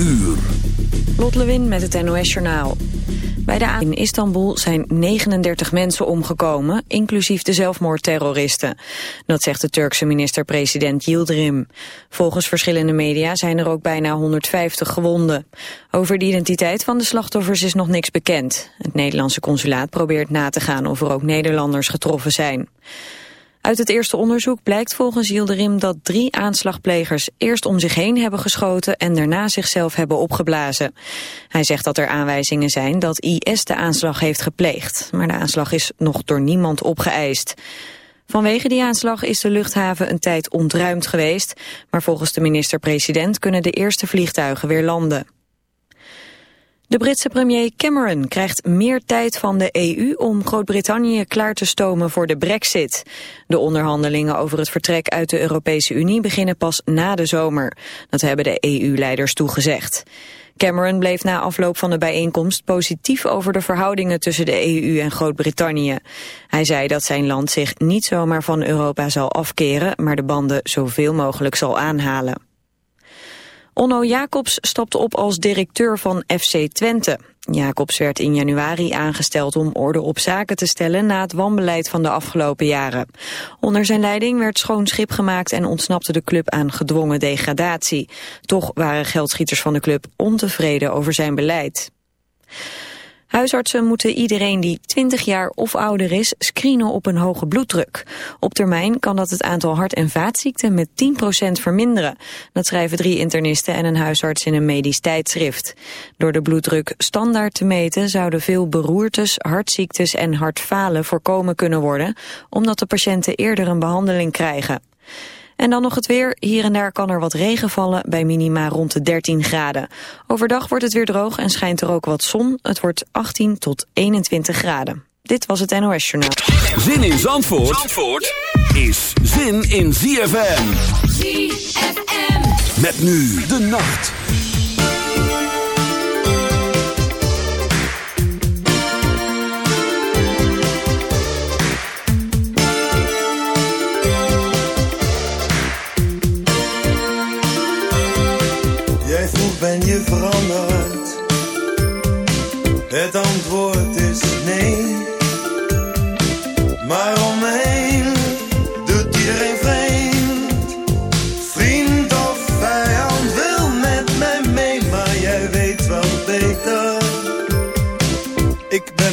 uur. Met het NOS Journaal. Bij de in Istanbul zijn 39 mensen omgekomen, inclusief de zelfmoordterroristen. Dat zegt de Turkse minister-president Yildirim. Volgens verschillende media zijn er ook bijna 150 gewonden. Over de identiteit van de slachtoffers is nog niks bekend. Het Nederlandse consulaat probeert na te gaan of er ook Nederlanders getroffen zijn. Uit het eerste onderzoek blijkt volgens Yildirim dat drie aanslagplegers eerst om zich heen hebben geschoten en daarna zichzelf hebben opgeblazen. Hij zegt dat er aanwijzingen zijn dat IS de aanslag heeft gepleegd, maar de aanslag is nog door niemand opgeëist. Vanwege die aanslag is de luchthaven een tijd ontruimd geweest, maar volgens de minister-president kunnen de eerste vliegtuigen weer landen. De Britse premier Cameron krijgt meer tijd van de EU om Groot-Brittannië klaar te stomen voor de brexit. De onderhandelingen over het vertrek uit de Europese Unie beginnen pas na de zomer. Dat hebben de EU-leiders toegezegd. Cameron bleef na afloop van de bijeenkomst positief over de verhoudingen tussen de EU en Groot-Brittannië. Hij zei dat zijn land zich niet zomaar van Europa zal afkeren, maar de banden zoveel mogelijk zal aanhalen. Onno Jacobs stapte op als directeur van FC Twente. Jacobs werd in januari aangesteld om orde op zaken te stellen na het wanbeleid van de afgelopen jaren. Onder zijn leiding werd schoon schip gemaakt en ontsnapte de club aan gedwongen degradatie. Toch waren geldschieters van de club ontevreden over zijn beleid. Huisartsen moeten iedereen die 20 jaar of ouder is screenen op een hoge bloeddruk. Op termijn kan dat het aantal hart- en vaatziekten met 10% verminderen. Dat schrijven drie internisten en een huisarts in een medisch tijdschrift. Door de bloeddruk standaard te meten zouden veel beroertes, hartziektes en hartfalen voorkomen kunnen worden, omdat de patiënten eerder een behandeling krijgen. En dan nog het weer. Hier en daar kan er wat regen vallen bij minima rond de 13 graden. Overdag wordt het weer droog en schijnt er ook wat zon. Het wordt 18 tot 21 graden. Dit was het NOS Journaal. Zin in Zandvoort, Zandvoort is zin in ZFM. ZFM. Met nu de nacht.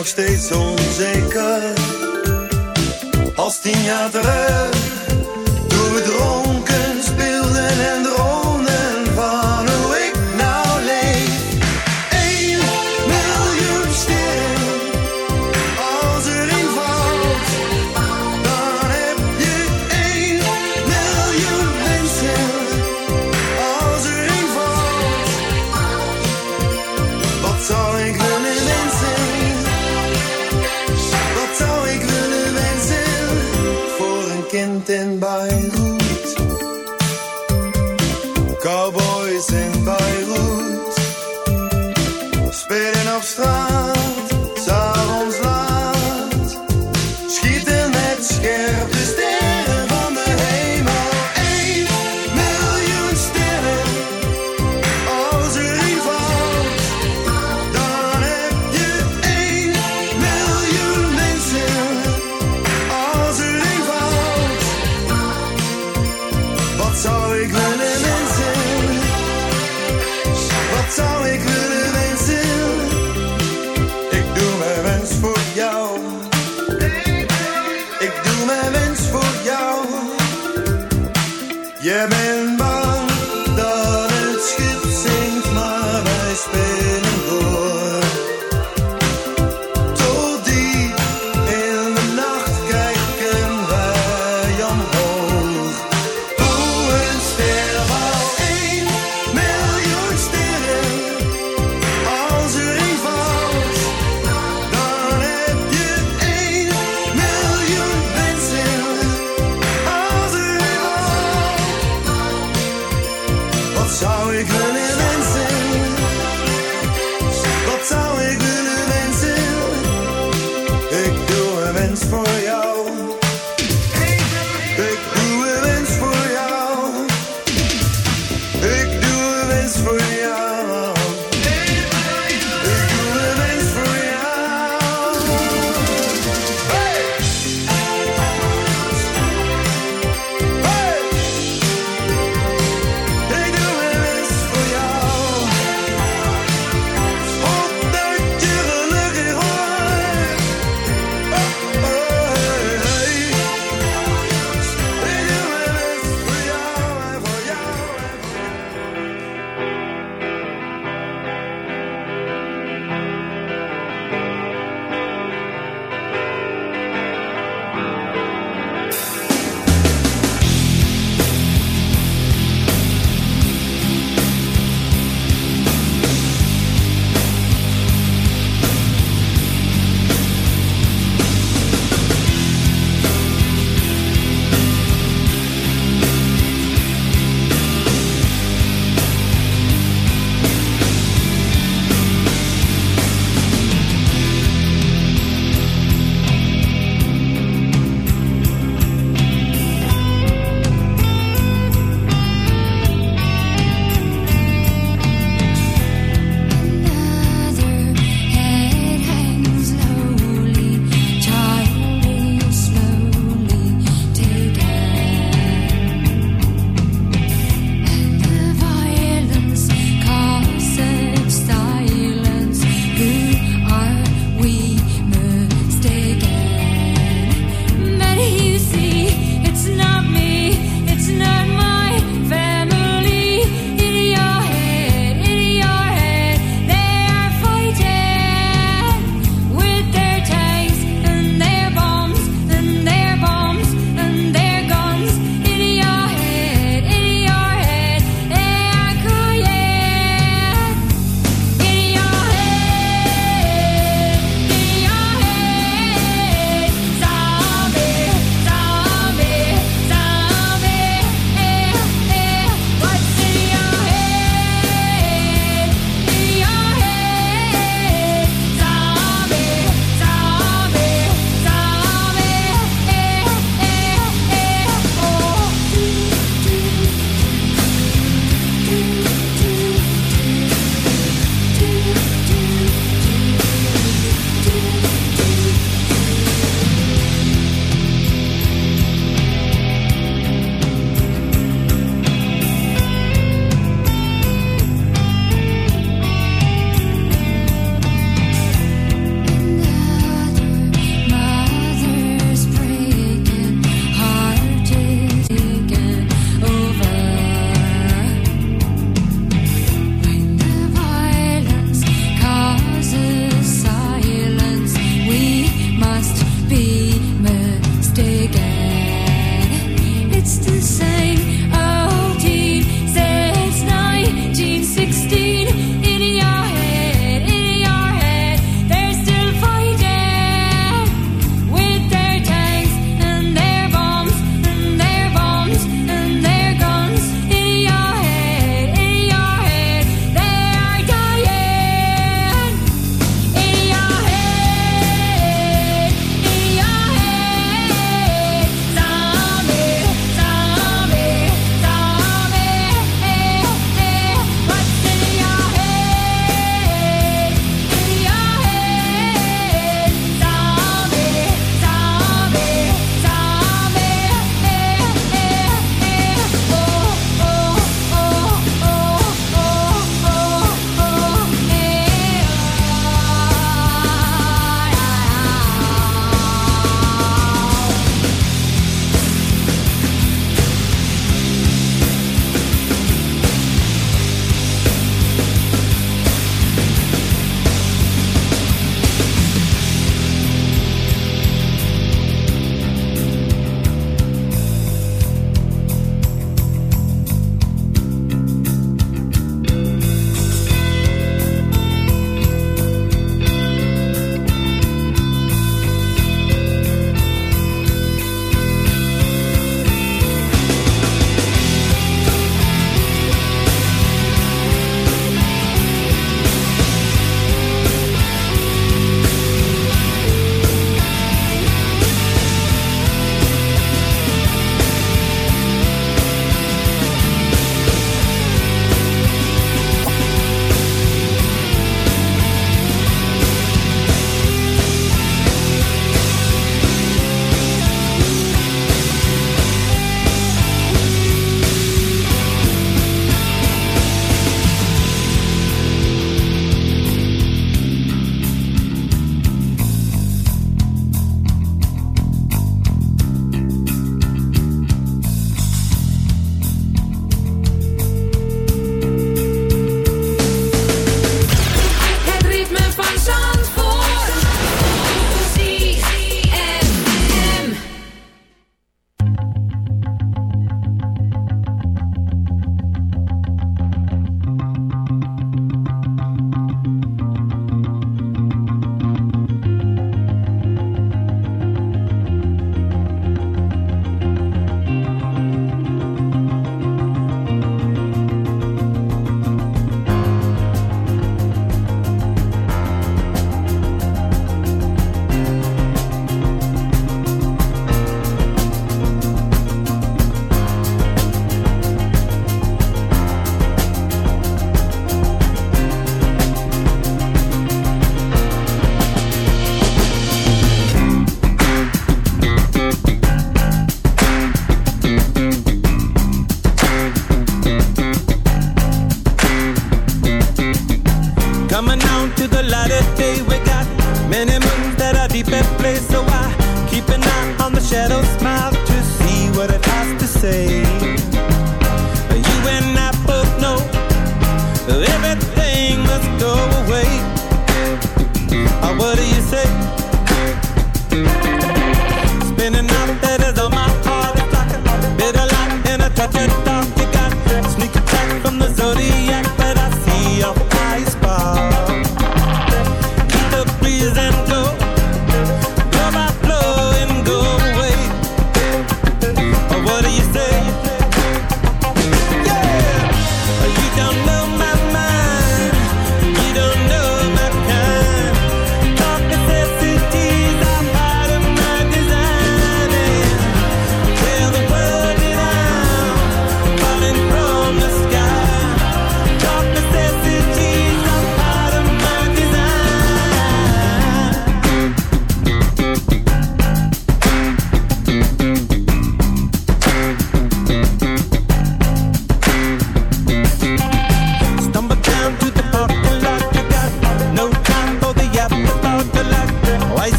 Nog steeds onzeker. Als tien jaar terug,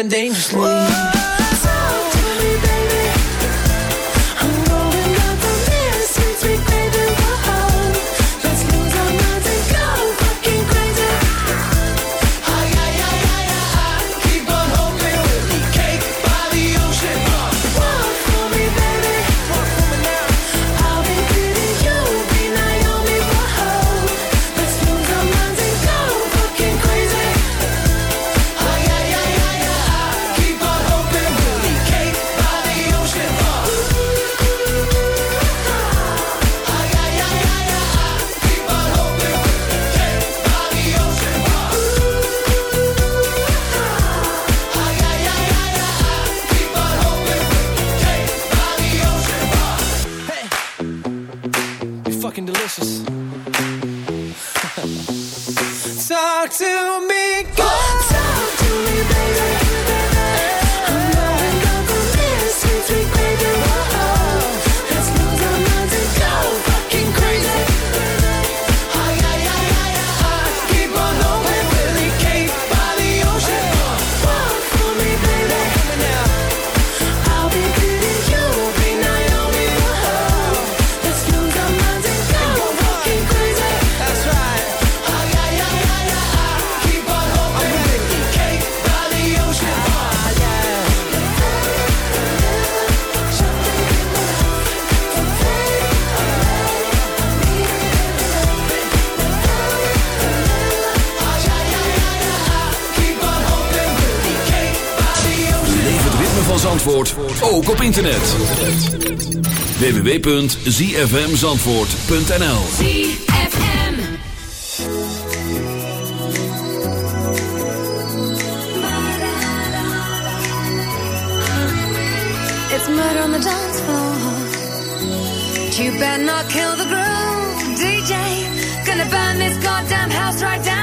been dangerously. Zandvoort ook op internet. www.zfmzandvoort.nl ZFM It's murder on the dance floor. You better not kill the groove DJ Gonna burn this goddamn house right down.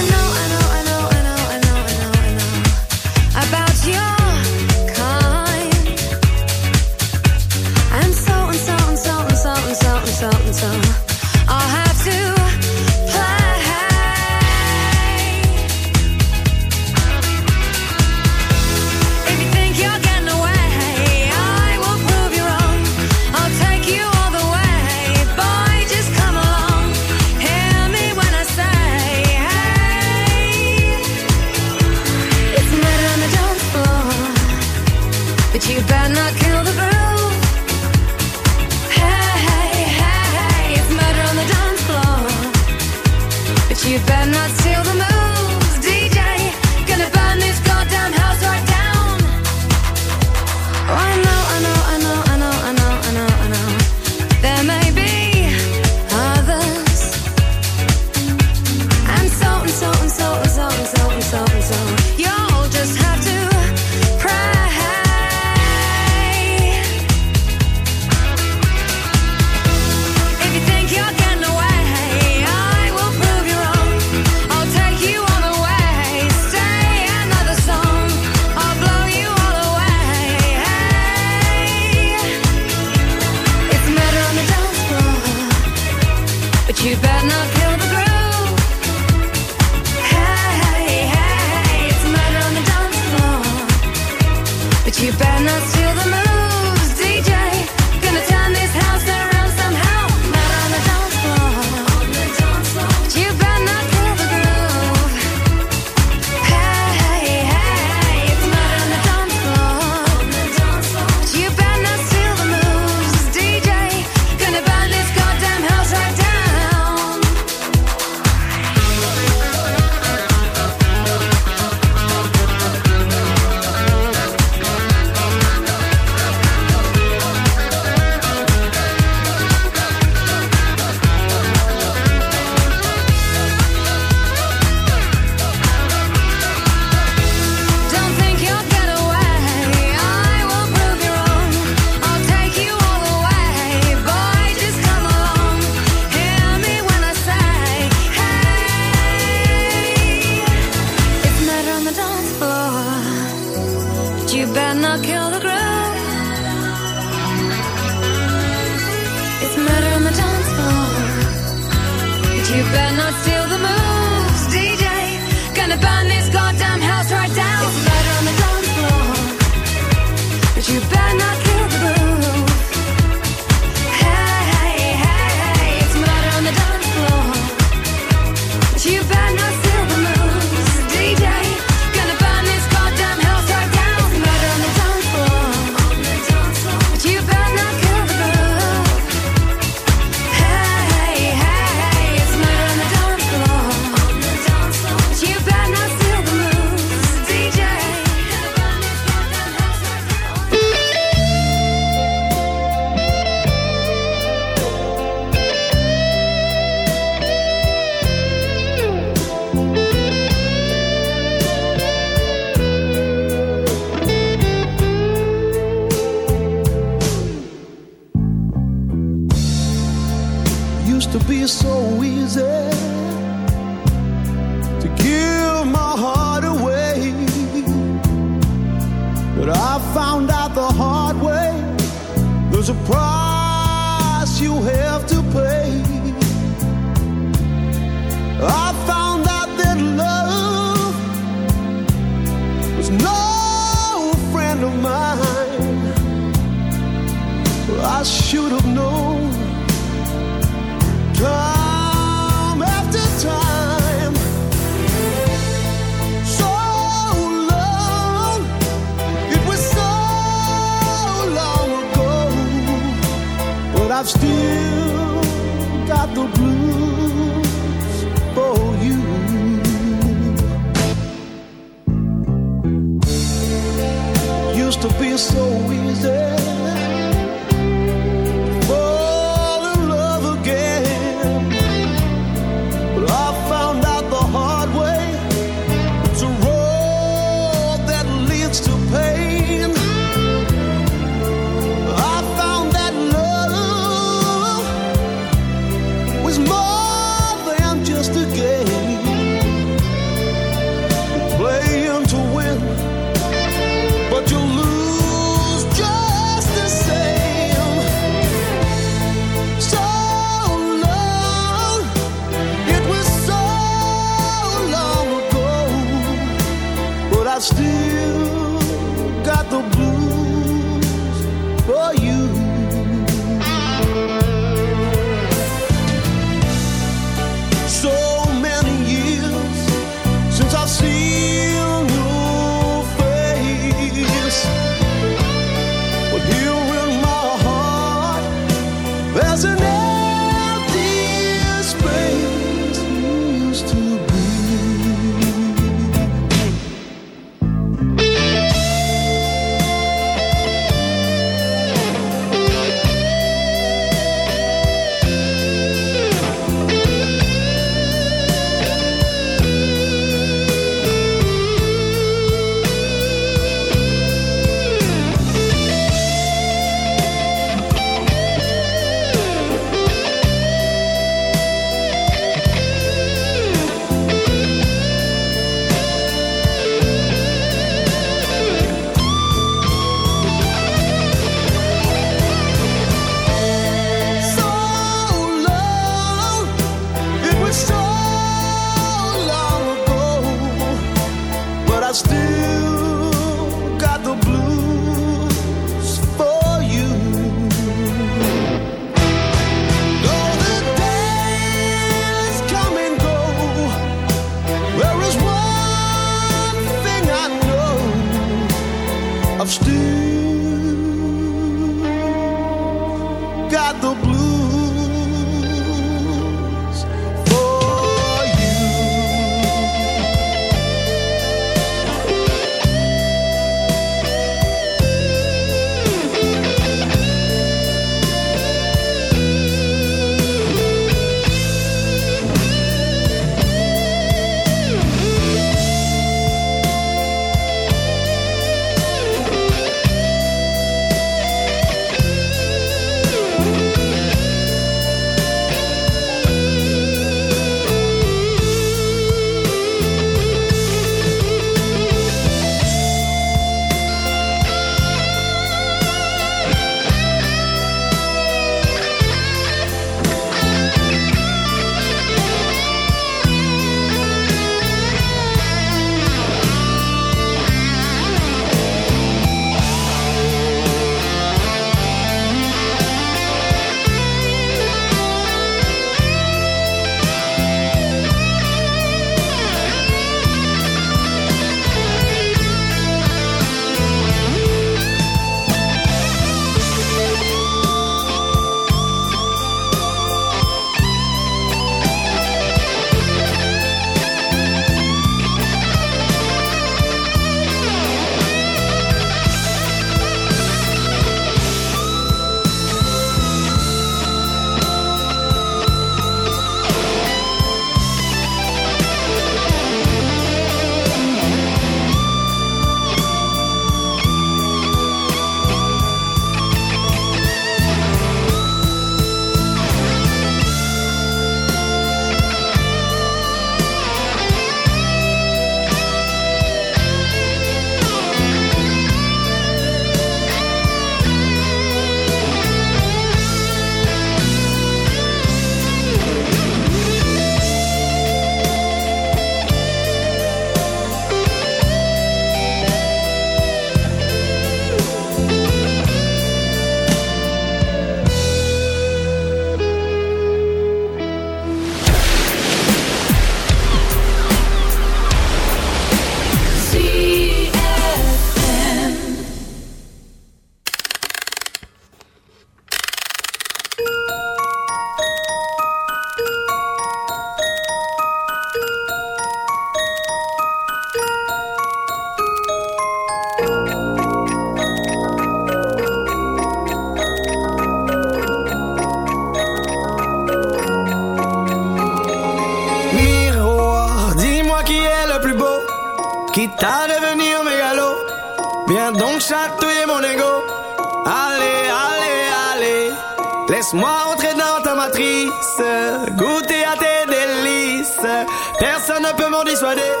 it.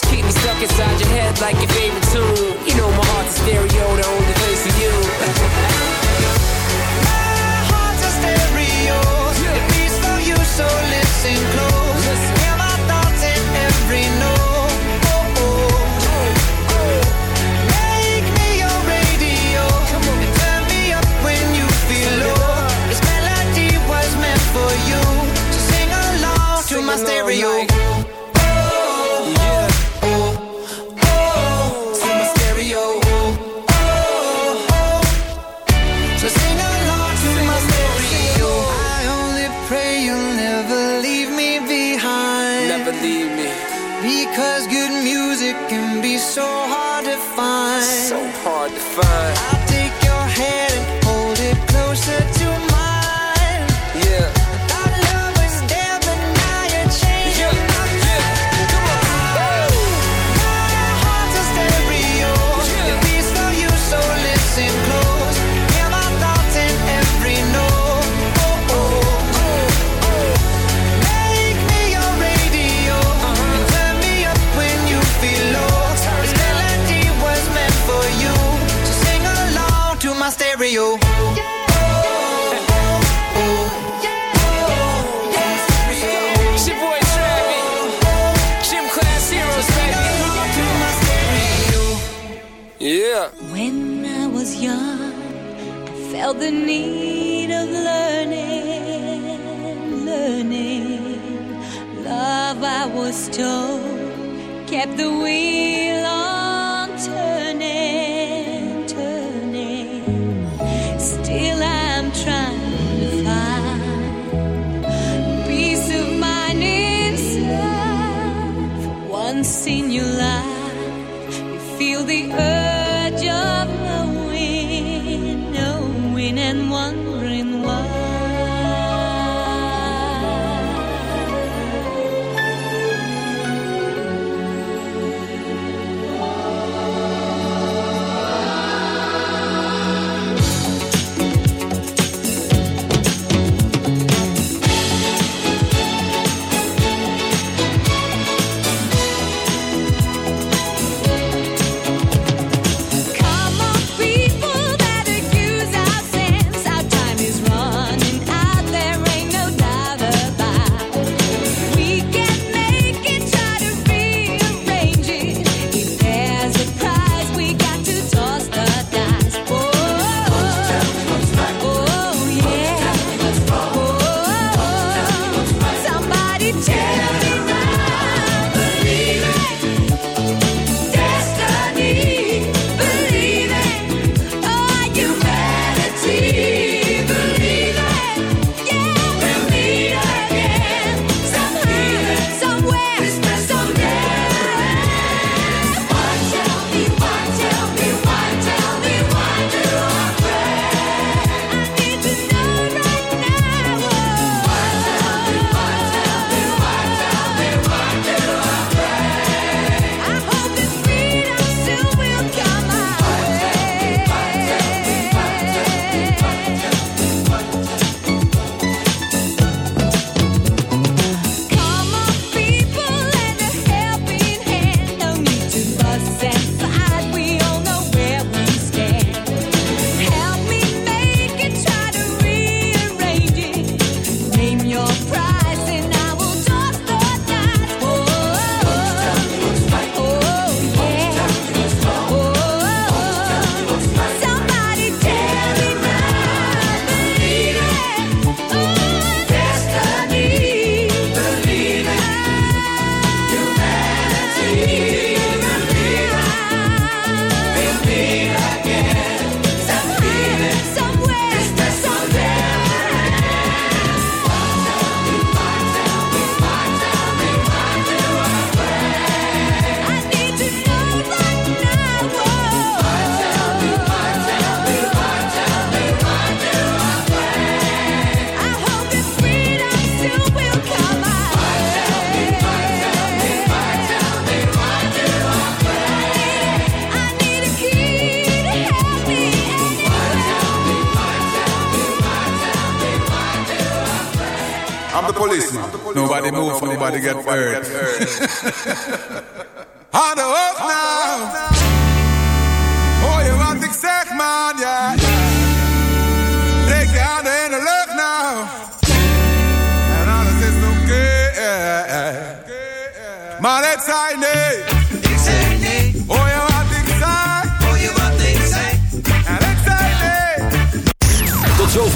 Stuck inside your head like your favorite tune. You know my heart's a stereo, the need of learning, learning. Love, I was told, kept the wheel on turning, turning. Still, I'm nobody got fired.